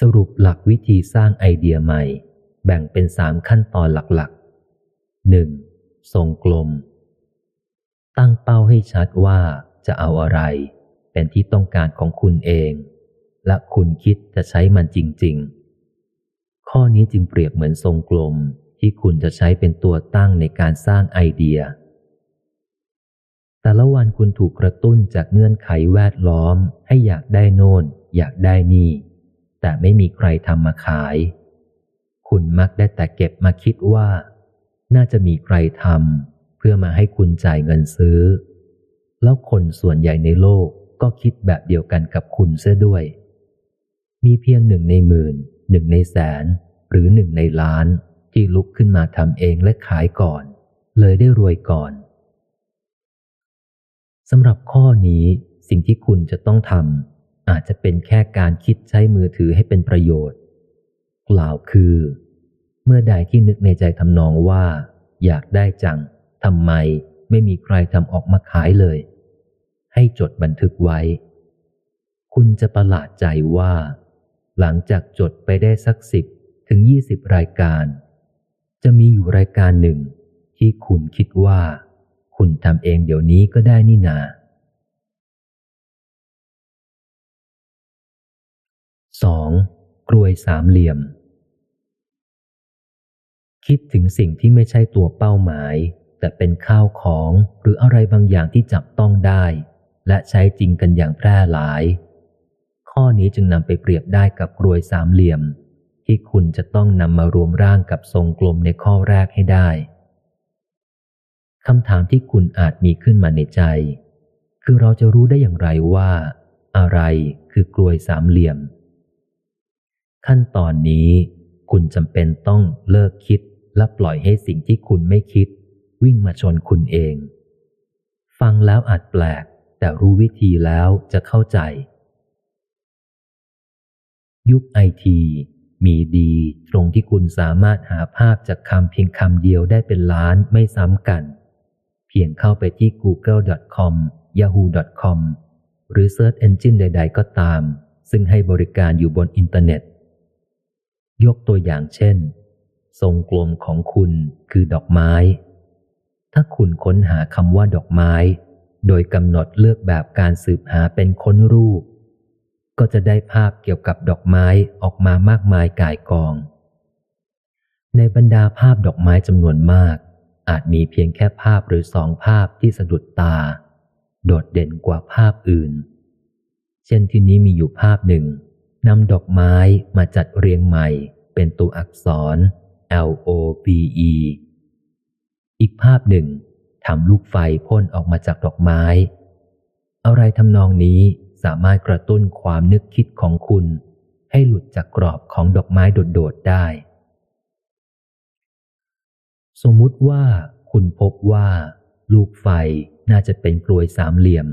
สรุปหลักวิธีสร้างไอเดียใหม่ แบ่งเป็นสามขั้นตอนหลักๆหนึ่งทรงกลม ตั้งเป้าให้ชัดว่าจะเอาอะไร เป็นที่ต้องการของคุณเอง และคุณคิดจะใช้มันจริง ๆ ข้อนี้จึงเปรียบเหมือนทรงกลมที่คุณจะใช้เป็นตัวตั้งในการสร้างไอเดีย แต่ละวันคุณถูกกระตุ้นจากเงื่อนไขแวดล้อมให้อยากได้โน่น อยากได้นี่ แต่ไม่มีใครทำมาขาย คุณมักได้แต่เก็บมาคิดว่า น่าจะมีใครทำเพื่อมาให้คุณจ่ายเงินซื้อ แล้วคนส่วนใหญ่ในโลกก็คิดแบบเดียวกันกับคุณเสียด้วย มีเพียงหนึ่งในหมื่นหนึ่งในแสน หรือหนึ่งในล้านที่ลุกขึ้นมาทำเองและขายก่อน เลยได้รวยก่อนสำหรับข้อนี้สิ่งที่คุณจะต้องทำ อาจจะเป็นแค่การคิดใช้มือถือให้เป็นประโยชน์ กล่าวคือ เมื่อใดที่นึกในใจทำนองว่า อยากได้จังทำไมไม่มีใครทำออกมาขายเลย ให้จดบันทึกไว้ คุณจะประหลาดใจว่า หลังจากจดไปได้สักสิบถึงยี่สิบรายการ จะมีอยู่รายการหนึ่ง ที่คุณคิดว่า คุณทำเองเดี๋ยวนี้ก็ได้นี่นา 2. กรวยสามเหลี่ยม คิดถึงสิ่งที่ไม่ใช่ตัวเป้าหมาย แต่เป็นข้าวของหรืออะไรบางอย่างที่จับต้องได้ และใช้จริงกันอย่างแพร่หลาย ข้อนี้จึงนำไปเปรียบได้กับกรวยสามเหลี่ยม ที่คุณจะต้องนำมารวมร่างกับทรงกลมในข้อแรกให้ได้คำถามที่คุณอาจมีขึ้นมาในใจ คือเราจะรู้ได้อย่างไรว่า อะไรคือกลวยสามเหลี่ยม ขั้นตอนนี้คุณจำเป็นต้องเลิกคิดและปล่อยให้สิ่งที่คุณไม่คิด วิ่งมาชนคุณเอง ฟังแล้วอาจแปลก แต่รู้วิธีแล้วจะเข้าใจ ยุคไอทีมีดีตรงที่คุณสามารถหาภาพจากคำเพียงคำเดียวได้เป็นล้านไม่ซ้ำกัน เพียงเข้าไปที่ google.com yahoo.com หรือ Search Engine ใด ๆ ก็ตาม ซึ่งให้บริการอยู่บนอินเทอร์เน็ต ยกตัวอย่างเช่น ทรงกลมของคุณคือดอกไม้ ถ้าคุณค้นหาคำว่าดอกไม้ โดยกำหนดเลือกแบบการสืบหาเป็นค้นรูป ก็จะได้ภาพเกี่ยวกับดอกไม้ออกมามากมายกายกอง ในบรรดาภาพดอกไม้จำนวนมาก อาจมีเพียงแค่ภาพหรือสองภาพที่สะดุดตา โดดเด่นกว่าภาพอื่น เช่นที่นี้มีอยู่ภาพหนึ่ง นำดอกไม้มาจัดเรียงใหม่ เป็นตัวอักษร L O B E อีกภาพหนึ่งทำลูกไฟพ่นออกมาจากดอกไม้ อะไรทำนองนี้สามารถกระตุ้นความนึกคิดของคุณ ให้หลุดจากกรอบของดอกไม้โดดๆได้ สมมุติว่าคุณพบว่า ลูกไฟน่าจะเป็นกลวยสามเหลี่ยม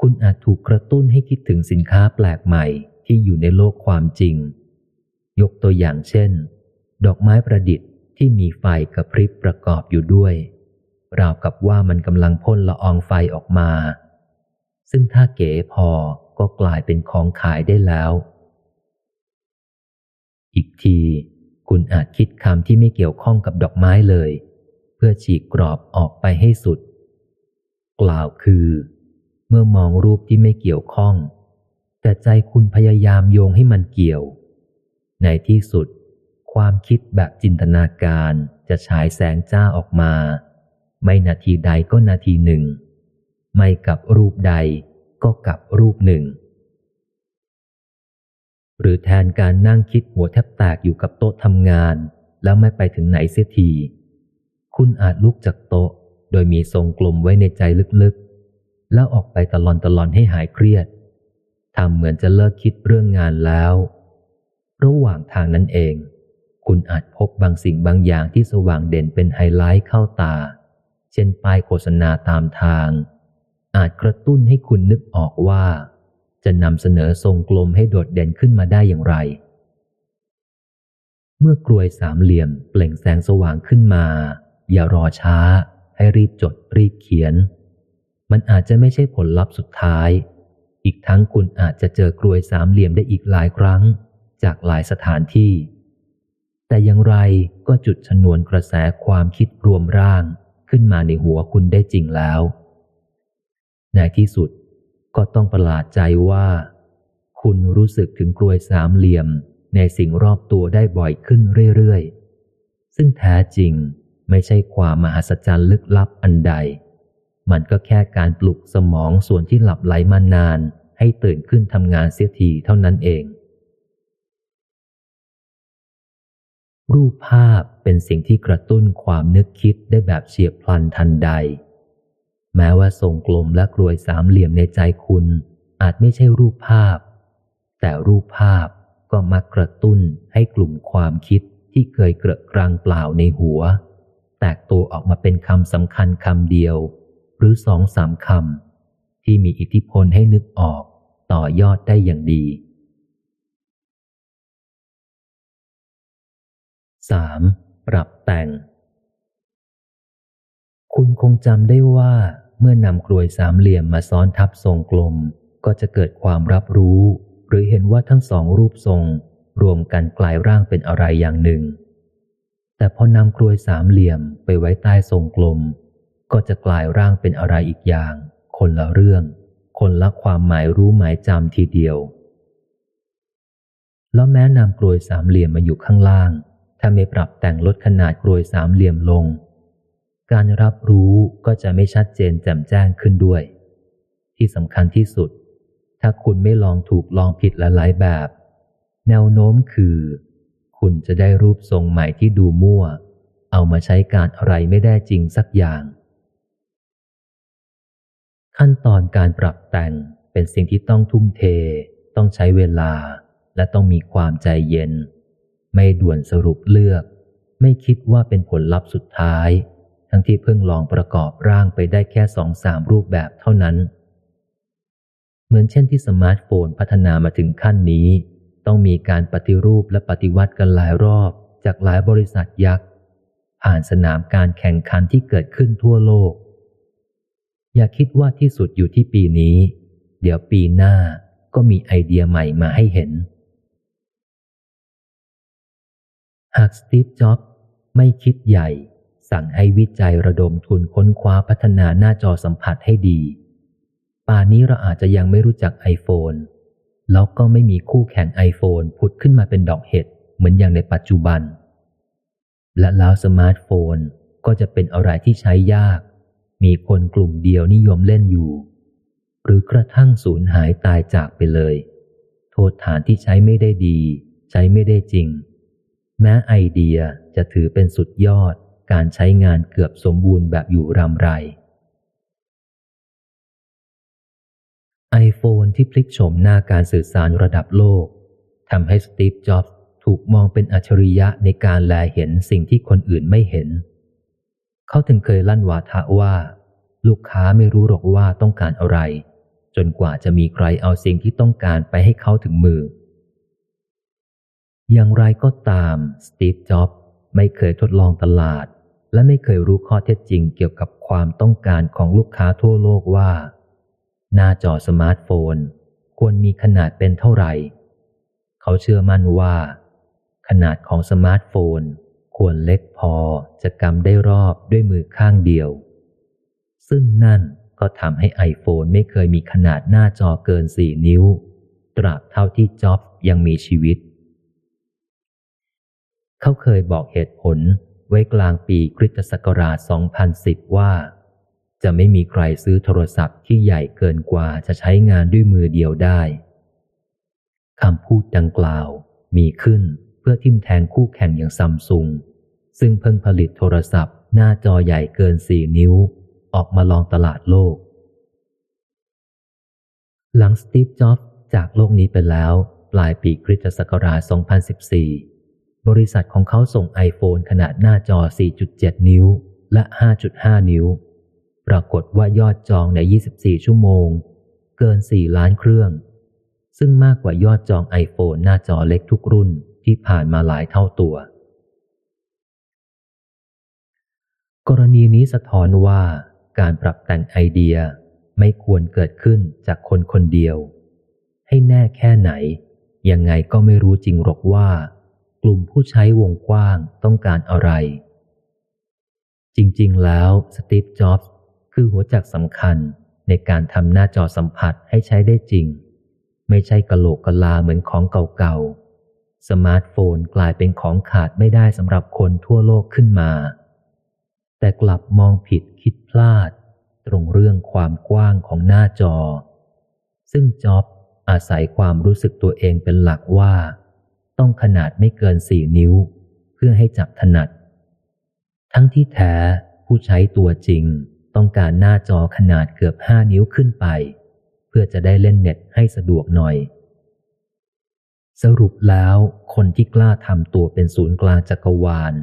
คุณอาจถูกกระตุ้นให้คิดถึงสินค้าแปลกใหม่ ที่อยู่ในโลกความจริง ยกตัวอย่างเช่น ดอกไม้ประดิษฐ์ที่มีไฟกระพริบประกอบอยู่ด้วย ราวกับว่ามันกำลังพ่นละอองไฟออกมา ซึ่งถ้าเก๋พอก็กลายเป็นของขายได้แล้ว อีกที คุณอาจคิดคำที่ไม่เกี่ยวข้องกับดอกไม้เลย เพื่อฉีกกรอบออกไปให้สุด กล่าวคือ เมื่อมองรูปที่ไม่เกี่ยวข้อง แต่ใจคุณพยายามโยงให้มันเกี่ยว ในที่สุด ความคิดแบบจินตนาการจะฉายแสงจ้าออกมา ไม่นาทีใดก็นาทีหนึ่ง ไม่กับรูปใดก็กับรูปหนึ่ง หรือแทนการนั่งคิดหัวแทบแตกอยู่กับโต๊ะทำงาน แล้วไม่ไปถึงไหนเสียทีคุณอาจลุกจากโต๊ะ โดยมีทรงกลมไว้ในใจลึกๆ แล้วออกไปตลอนตลอนให้หายเครียด ทำเหมือนจะเลิกคิดเรื่องงานแล้ว ระหว่างทางนั้นเอง คุณอาจพบบางสิ่งบางอย่างที่สว่างเด่นเป็นไฮไลท์เข้าตา เช่นป้ายโฆษณาตามทาง อาจกระตุ้นให้คุณนึกออกว่า จะนำเสนอทรงกลมให้โดดเด่นขึ้นมาได้อย่างไร เมื่อกลวยสามเหลี่ยมเปล่งแสงสว่างขึ้นมา อย่ารอช้า ให้รีบจดรีบเขียน มันอาจจะไม่ใช่ผลลัพธ์สุดท้าย อีกทั้งคุณอาจจะเจอกลวยสามเหลี่ยมได้อีกหลายครั้ง จากหลายสถานที่ แต่อย่างไรก็จุดชนวนกระแสความคิดรวมร่างขึ้นมาในหัวคุณได้จริงแล้ว ในที่สุดก็ต้องประหลาดใจว่า คุณรู้สึกถึงกลวยสามเหลี่ยมในสิ่งรอบตัวได้บ่อยขึ้นเรื่อยๆ ซึ่งแท้จริงไม่ใช่ความมหัศจรรย์ลึกลับอันใด มันก็แค่การปลุกสมองส่วนที่หลับไหลมานาน ให้ตื่นขึ้นทำงานเสียทีเท่านั้นเอง รูปภาพเป็นสิ่งที่กระตุ้นความนึกคิดได้แบบเฉียบพลันทันใด แม้ว่าทรงกลมและกลวยสามเหลี่ยมในใจคุณ อาจไม่ใช่รูปภาพ แต่รูปภาพก็มักกระตุ้นให้กลุ่มความคิดที่เคยเกระกรังเปล่าในหัว แตกตัวออกมาเป็นคำสำคัญคำเดียว รือสองสามคำที่มีอิทธิพลให้นึกออกต่อยอดได้อย่างดี 3. ปรับแต่ง คุณคงจำได้ว่า เมื่อนำกลวยสามเหลี่ยมมาซ้อนทับทรงกลม ก็จะเกิดความรับรู้ หรือเห็นว่าทั้งสองรูปทรง รวมกันกลายร่างเป็นอะไรอย่างหนึ่ง แต่พอนำกลวยสามเหลี่ยมไปไว้ใต้ทรงกลม ก็จะกลายร่างเป็นอะไรอีกอย่าง คนละเรื่อง คนละความหมายรู้หมายจำทีเดียว แล้วแม้นำกลวยสามเหลี่ยมมาอยู่ข้างล่าง ถ้าไม่ปรับแต่งลดขนาดกรวยสามเหลี่ยมลง การรับรู้ก็จะไม่ชัดเจนแจ่มแจ้งขึ้นด้วย ที่สำคัญที่สุด ถ้าคุณไม่ลองถูกลองผิดหลายแบบ แนวโน้มคือ คุณจะได้รูปทรงใหม่ที่ดูมั่ว เอามาใช้การอะไรไม่ได้จริงสักอย่าง ขั้นตอนการปรับแต่งเป็นสิ่งที่ต้องทุ่มเท ต้องใช้เวลา และต้องมีความใจเย็น ไม่ด่วนสรุปเลือก ไม่คิดว่าเป็นผลลัพธ์สุดท้าย ทั้งที่เพิ่งลองประกอบร่างไปได้แค่สองสามรูปแบบเท่านั้น เหมือนเช่นที่สมาร์ทโฟนพัฒนามาถึงขั้นนี้ ต้องมีการปฏิรูปและปฏิวัติกันหลายรอบจากหลายบริษัทยักษ์ ผ่านสนามการแข่งขันที่เกิดขึ้นทั่วโลก อย่าคิดว่าที่สุดอยู่ที่ปีนี้ เดี๋ยวปีหน้าก็มีไอเดียใหม่มาให้เห็น หากสตีฟจ็อบไม่คิดใหญ่ สั่งให้วิจัยระดมทุนค้นคว้าพัฒนาหน้าจอสัมผัสให้ดี ป่านี้เราอาจจะยังไม่รู้จักไอโฟนแล้วก็ไม่มีคู่แข่งไอโฟนผุดขึ้นมาเป็นดอกเห็ดเหมือนอย่างในปัจจุบัน และแล้วสมาร์ทโฟนก็จะเป็นอะไรที่ใช้ยาก มีคนกลุ่มเดียวนิยมเล่นอยู่ หรือกระทั่งสูญหายตายจากไปเลย โทษฐานที่ใช้ไม่ได้ดี ใช้ไม่ได้จริง แม้ไอเดียจะถือเป็นสุดยอดการใช้งานเกือบสมบูรณ์แบบอยู่รำไรไอโฟนที่พลิกโฉมหน้าการสื่อสารระดับโลกทำให้สตีฟ จ็อบส์ถูกมองเป็นอัจฉริยะในการแลเห็นสิ่งที่คนอื่นไม่เห็น เขาถึงเคยลั่นวาทะว่า ลูกค้าไม่รู้หรอกว่าต้องการอะไร จนกว่าจะมีใครเอาสิ่งที่ต้องการไปให้เขาถึงมือ อย่างไรก็ตามสตีฟจ็อบไม่เคยทดลองตลาด และไม่เคยรู้ข้อเท็จจริงเกี่ยวกับความต้องการของลูกค้าทั่วโลกว่า หน้าจอสมาร์ทโฟน ควรมีขนาดเป็นเท่าไหร่ เขาเชื่อมั่นว่า ขนาดของสมาร์ทโฟน ควรเล็กพอจะกำได้รอบด้วยมือข้างเดียว ซึ่งนั่นก็ทำให้ไอโฟนไม่เคยมีขนาดหน้าจอเกินสี่นิ้ว ตราบเท่าที่จ็อบยังมีชีวิต เขาเคยบอกเหตุผลไว้กลางปีคริสตศักราช 2010 ว่า จะไม่มีใครซื้อโทรศัพท์ที่ใหญ่เกินกว่าจะใช้งานด้วยมือเดียวได้คำพูดดังกล่าวมีขึ้น พื่อทิมแทงคู่แข่งอย่างซัมซุงซึ่งเพิ่งผลิตโทรศัพท์ หน้าจอใหญ่เกินสี่นิ้ว ออกมาลองตลาดโลก หลังสตีฟจ็อบส์จากโลกนี้ไปแล้ว ปลายปีคริสตศักราช 2014 บริษัทของเขาส่งไอโฟนขนาดหน้าจอ 4.7 นิ้ว และ 5.5 นิ้ว ปรากฏว่ายอดจองใน 24 ชั่วโมง เกิน 4 ล้านเครื่อง ซึ่งมากกว่ายอดจองไอโฟนหน้าจอเล็กทุกรุ่น ที่ผ่านมาหลายเท่าตัว กรณีนี้สะท้อนว่าการปรับแต่งไอเดียไม่ควรเกิดขึ้นจากคนคนเดียว ให้แน่แค่ไหน ยังไงก็ไม่รู้จริงหรอกว่า กลุ่มผู้ใช้วงกว้างต้องการอะไร จริงๆ แล้วสตีฟจ็อบส์คือหัวจักสำคัญในการทำหน้าจอสัมผัสให้ใช้ได้จริง ไม่ใช่กะโหลกกะลาเหมือนของเก่าๆ สมาร์ทโฟนกลายเป็นของขาดไม่ได้สำหรับคนทั่วโลกขึ้นมา แต่กลับมองผิดคิดพลาด ตรงเรื่องความกว้างของหน้าจอ ซึ่งจ็อบอาศัยความรู้สึกตัวเองเป็นหลักว่า ต้องขนาดไม่เกินสี่นิ้ว เพื่อให้จับถนัด ทั้งที่แท้ผู้ใช้ตัวจริงต้องการหน้าจอขนาดเกือบห้านิ้วขึ้นไป เพื่อจะได้เล่นเน็ตให้สะดวกหน่อย สรุปแล้วคนที่กล้าทำตัวเป็นศูนย์กลางจักรวาล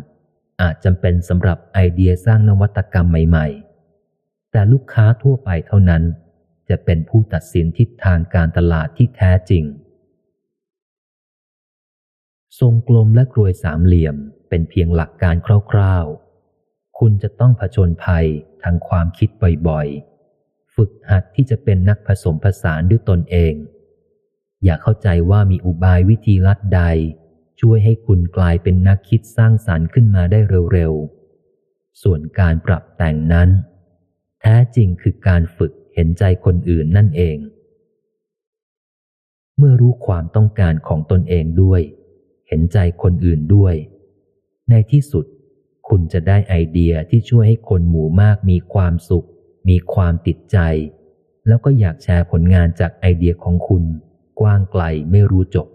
อาจจำเป็นสำหรับไอเดียสร้างนวัตกรรมใหม่ๆ แต่ลูกค้าทั่วไปเท่านั้น จะเป็นผู้ตัดสินทิศทางการตลาดที่แท้จริง ทรงกลมและกรวยสามเหลี่ยมเป็นเพียงหลักการคร่าวๆ คุณจะต้องผจญภัยทางความคิดบ่อยๆ ฝึกหัดที่จะเป็นนักผสมผสานด้วยตนเอง อย่าเข้าใจว่ามีอุบายวิธีลัดใด ช่วยให้คุณกลายเป็นนักคิดสร้างสารรค์ขึ้นมาได้เร็วๆ ส่วนการปรับแต่งนั้น แท้จริงคือการฝึกเห็นใจคนอื่นนั่นเอง เมื่อรู้ความต้องการของตนเองด้วย เห็นใจคนอื่นด้วย ในที่สุด คุณจะได้ไอเดียที่ช่วยให้คนหมู่มากมีความสุข มีความติดใจ แล้วก็อยากแชร์ผลงานจากไอเดียของคุณ กว้างไกลไม่รู้จบ